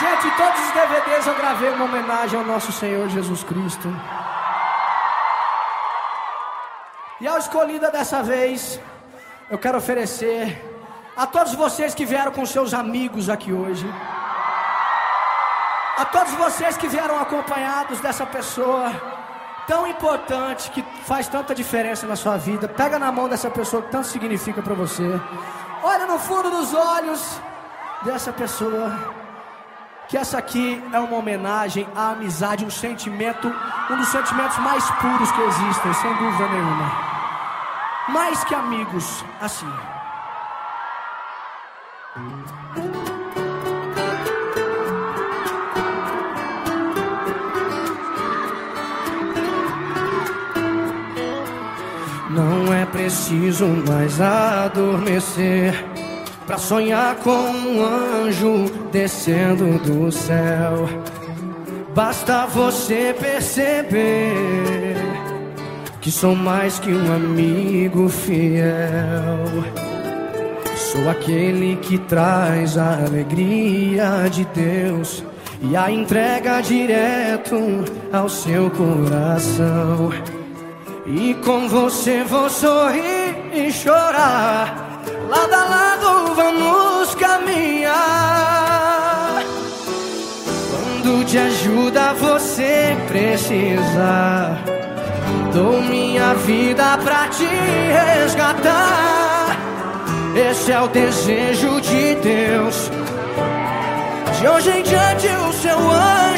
Gente, todos os DVDs eu gravei uma homenagem ao nosso Senhor Jesus Cristo. E ao escolhida dessa vez, eu quero oferecer a todos vocês que vieram com seus amigos aqui hoje. A todos vocês que vieram acompanhados dessa pessoa tão importante, que faz tanta diferença na sua vida. Pega na mão dessa pessoa que tanto significa para você. Olha no fundo dos olhos dessa pessoa. Que essa aqui é uma homenagem à amizade, um sentimento, um dos sentimentos mais puros que existem, sem dúvida nenhuma. Mais que amigos, assim. Não é preciso mais adormecer Pra sonhar com um anjo descendo do céu. Basta você perceber Que sou mais que um amigo fiel. Sou aquele que traz a alegria de Deus E a entrega direto ao seu coração. E com você vou sorrir e chorar. Ajuda você precisar, dou minha vida pra te resgatar. Esse é o desejo de Deus. De hoje em diante, o seu anjo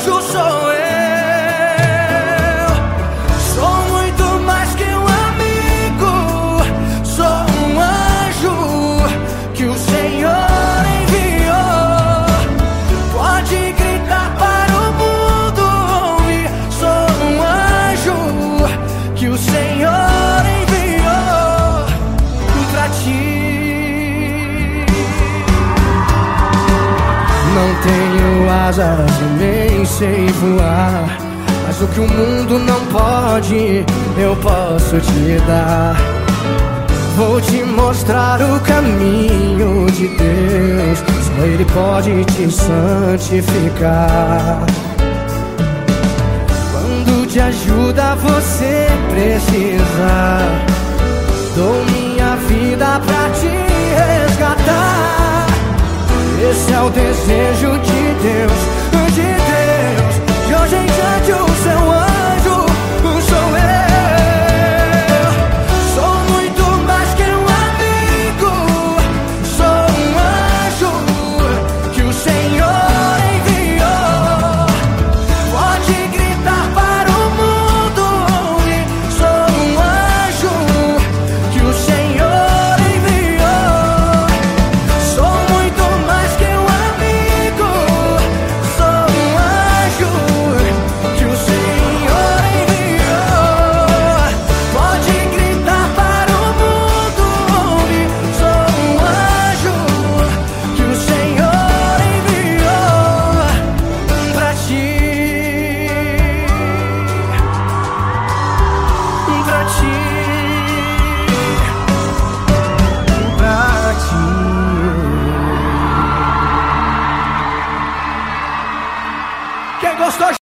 asas e nem sei voar. Mas o que o mundo não pode, eu posso te dar. Vou te mostrar o caminho de Deus. Só Ele pode te santificar. Quando de ajuda você precisar, dou minha vida pra te resgatar. Esse é o desejo de Deus